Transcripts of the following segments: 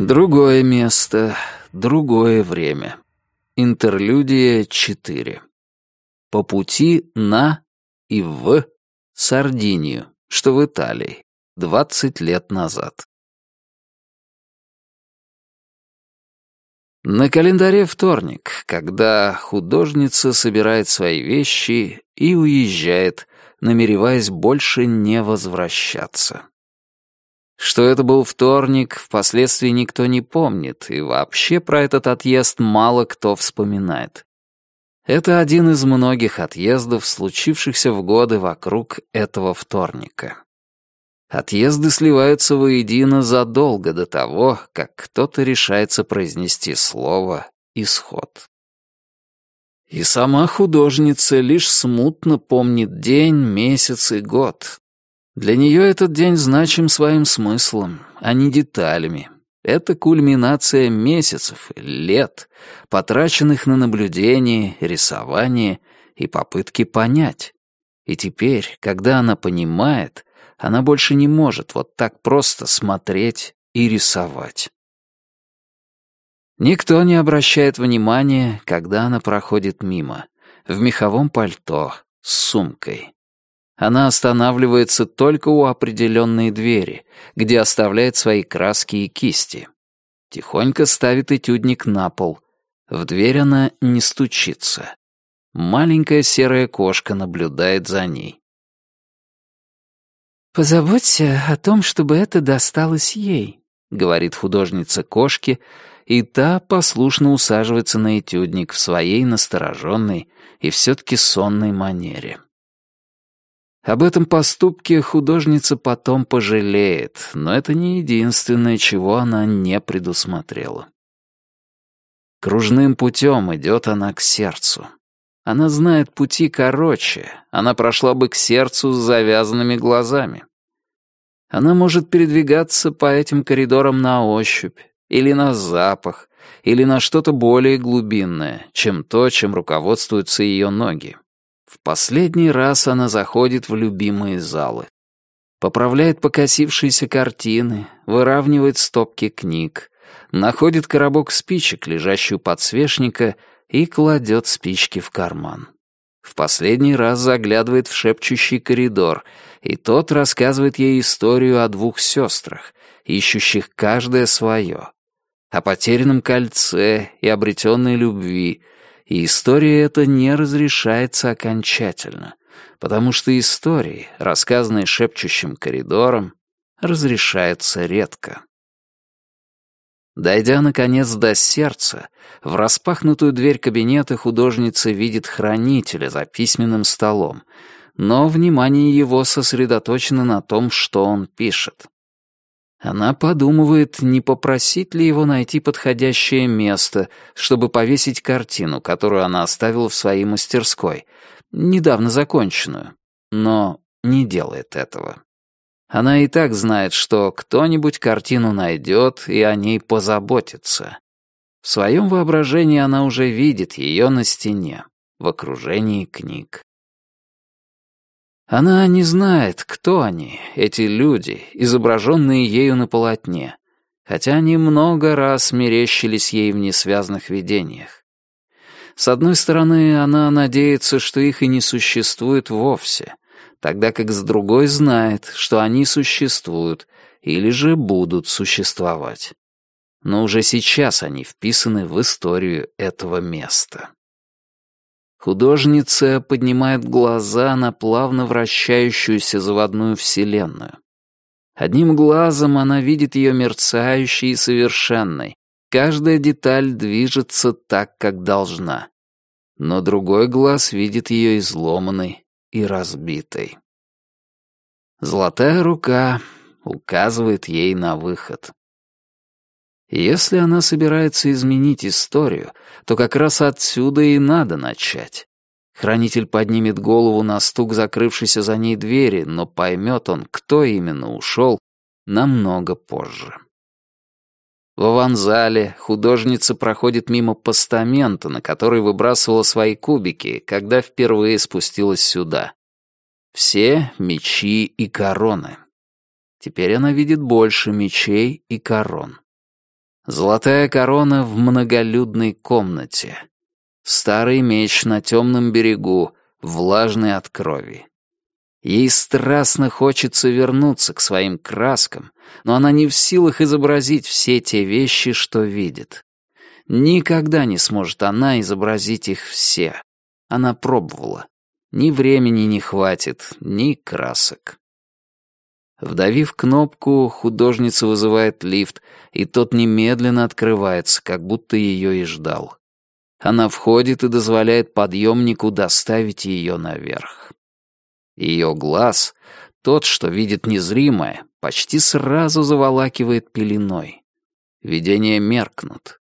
Другое место, другое время. Интерлюдия 4. По пути на и в Сардинию, что в Италии, 20 лет назад. На календаре вторник, когда художница собирает свои вещи и уезжает, намереваясь больше не возвращаться. Что это был вторник, впоследствии никто не помнит, и вообще про этот отъезд мало кто вспоминает. Это один из многих отъездов, случившихся в годы вокруг этого вторника. Отъезды сливаются воедино задолго до того, как кто-то решается произнести слово «исход». И сама художница лишь смутно помнит день, месяц и год. Для нее этот день значим своим смыслом, а не деталями. Это кульминация месяцев лет, потраченных на наблюдение, рисование и попытки понять. И теперь, когда она понимает, она больше не может вот так просто смотреть и рисовать. Никто не обращает внимания, когда она проходит мимо, в меховом пальто, с сумкой. Она останавливается только у определенной двери, где оставляет свои краски и кисти. Тихонько ставит этюдник на пол. В дверь она не стучится. Маленькая серая кошка наблюдает за ней. «Позаботься о том, чтобы это досталось ей», — говорит художница кошки, и та послушно усаживается на этюдник в своей настороженной и все-таки сонной манере. Об этом поступке художница потом пожалеет, но это не единственное, чего она не предусмотрела. Кружным путем идет она к сердцу. Она знает пути короче, она прошла бы к сердцу с завязанными глазами. Она может передвигаться по этим коридорам на ощупь, или на запах, или на что-то более глубинное, чем то, чем руководствуются ее ноги. В последний раз она заходит в любимые залы. Поправляет покосившиеся картины, выравнивает стопки книг, находит коробок спичек, лежащий у подсвечника, и кладет спички в карман. В последний раз заглядывает в шепчущий коридор, и тот рассказывает ей историю о двух сестрах, ищущих каждое свое, о потерянном кольце и обретенной любви, и история эта не разрешается окончательно, потому что истории, рассказанные шепчущим коридором, разрешаются редко. Дойдя, наконец, до сердца, в распахнутую дверь кабинета художница видит хранителя за письменным столом, но внимание его сосредоточено на том, что он пишет. Она подумывает, не попросить ли его найти подходящее место, чтобы повесить картину, которую она оставила в своей мастерской, недавно законченную, но не делает этого. Она и так знает, что кто-нибудь картину найдет и о ней позаботится. В своем воображении она уже видит ее на стене, в окружении книг. Она не знает, кто они, эти люди, изображенные ею на полотне, хотя они много раз мерещились ей в несвязных видениях. С одной стороны, она надеется, что их и не существует вовсе — тогда как с другой знает, что они существуют или же будут существовать. Но уже сейчас они вписаны в историю этого места. Художница поднимает глаза на плавно вращающуюся заводную вселенную. Одним глазом она видит ее мерцающей и совершенной. Каждая деталь движется так, как должна. Но другой глаз видит ее изломанной, и разбитой. Золотая рука указывает ей на выход. Если она собирается изменить историю, то как раз отсюда и надо начать. Хранитель поднимет голову на стук закрывшейся за ней двери, но поймет он, кто именно ушел, намного позже. В аванзале художница проходит мимо постамента, на который выбрасывала свои кубики, когда впервые спустилась сюда. Все мечи и короны. Теперь она видит больше мечей и корон. Золотая корона в многолюдной комнате. Старый меч на темном берегу, влажный от крови. Ей страстно хочется вернуться к своим краскам, но она не в силах изобразить все те вещи, что видит. Никогда не сможет она изобразить их все. Она пробовала. Ни времени не хватит, ни красок. Вдавив кнопку, художница вызывает лифт, и тот немедленно открывается, как будто ее и ждал. Она входит и дозволяет подъемнику доставить ее наверх. Ее глаз, тот, что видит незримое, почти сразу заволакивает пеленой. Видения меркнут.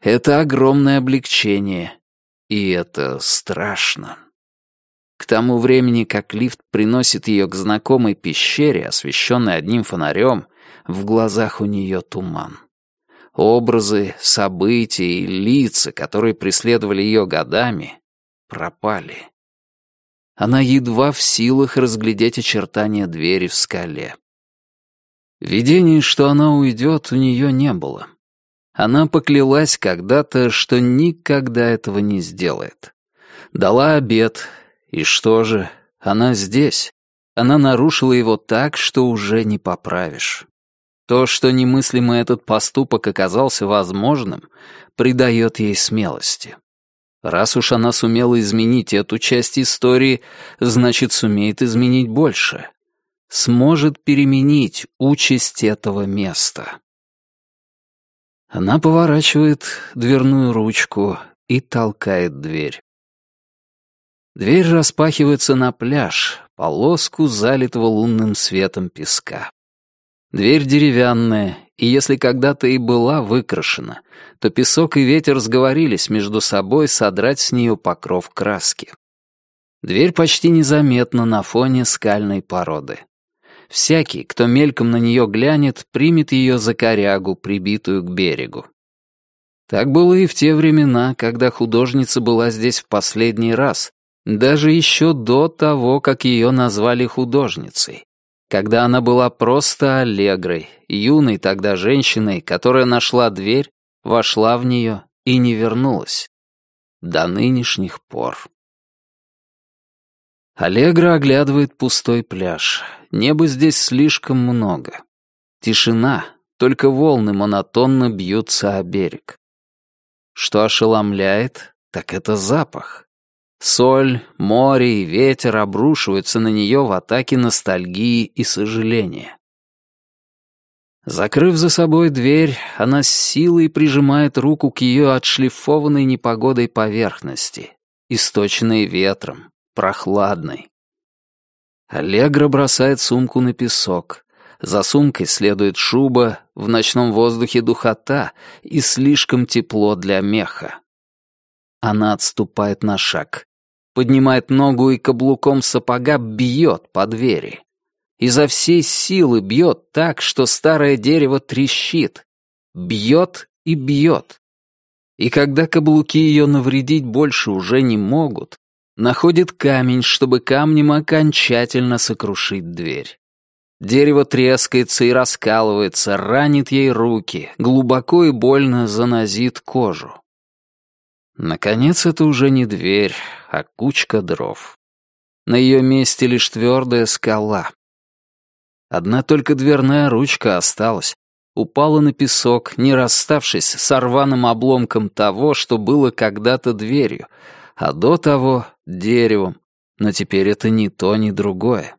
Это огромное облегчение, и это страшно. К тому времени, как лифт приносит ее к знакомой пещере, освещенной одним фонарем, в глазах у нее туман. Образы, события и лица, которые преследовали ее годами, пропали. Она едва в силах разглядеть очертания двери в скале. Видений, что она уйдет, у нее не было. Она поклялась когда-то, что никогда этого не сделает. Дала обет, и что же, она здесь. Она нарушила его так, что уже не поправишь. То, что немыслимо этот поступок оказался возможным, придает ей смелости. Раз уж она сумела изменить эту часть истории, значит, сумеет изменить больше. Сможет переменить участь этого места. Она поворачивает дверную ручку и толкает дверь. Дверь распахивается на пляж, полоску залитого лунным светом песка. Дверь деревянная, и если когда-то и была выкрашена, то песок и ветер сговорились между собой содрать с нее покров краски. Дверь почти незаметна на фоне скальной породы. Всякий, кто мельком на нее глянет, примет ее за корягу, прибитую к берегу. Так было и в те времена, когда художница была здесь в последний раз, даже еще до того, как ее назвали художницей, когда она была просто Аллегрой, юной тогда женщиной, которая нашла дверь, вошла в нее и не вернулась. До нынешних пор. Аллегра оглядывает пустой пляж. Неба здесь слишком много. Тишина, только волны монотонно бьются о берег. Что ошеломляет, так это запах. Соль, море и ветер обрушиваются на нее в атаке ностальгии и сожаления. Закрыв за собой дверь, она с силой прижимает руку к ее отшлифованной непогодой поверхности, источенной ветром, прохладной. Аллегра бросает сумку на песок. За сумкой следует шуба, в ночном воздухе духота и слишком тепло для меха. Она отступает на шаг поднимает ногу и каблуком сапога бьет по двери. Изо всей силы бьет так, что старое дерево трещит. Бьет и бьет. И когда каблуки ее навредить больше уже не могут, находит камень, чтобы камнем окончательно сокрушить дверь. Дерево трескается и раскалывается, ранит ей руки, глубоко и больно занозит кожу. Наконец, это уже не дверь, а кучка дров. На ее месте лишь твердая скала. Одна только дверная ручка осталась. Упала на песок, не расставшись с рваным обломком того, что было когда-то дверью, а до того — деревом. Но теперь это ни то, ни другое.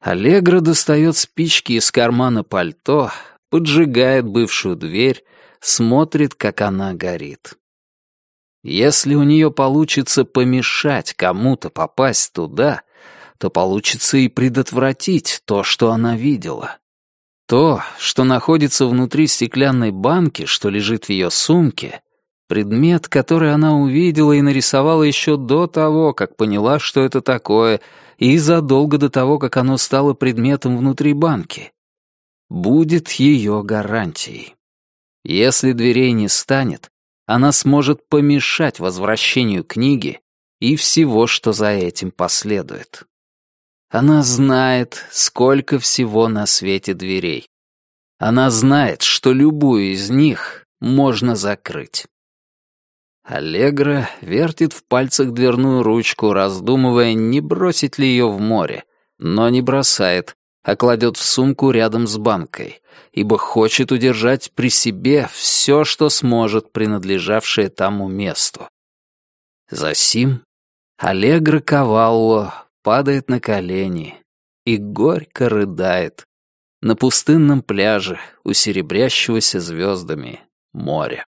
Аллегра достает спички из кармана пальто, поджигает бывшую дверь, смотрит, как она горит. Если у нее получится помешать кому-то попасть туда, то получится и предотвратить то, что она видела. То, что находится внутри стеклянной банки, что лежит в ее сумке, предмет, который она увидела и нарисовала еще до того, как поняла, что это такое, и задолго до того, как оно стало предметом внутри банки, будет ее гарантией. Если дверей не станет, она сможет помешать возвращению книги и всего, что за этим последует. Она знает, сколько всего на свете дверей. Она знает, что любую из них можно закрыть. Аллегра вертит в пальцах дверную ручку, раздумывая, не бросить ли ее в море, но не бросает, а кладет в сумку рядом с банкой, ибо хочет удержать при себе все, что сможет, принадлежавшее тому месту. Засим Аллегра Кавалло падает на колени и горько рыдает на пустынном пляже у серебрящегося звездами моря.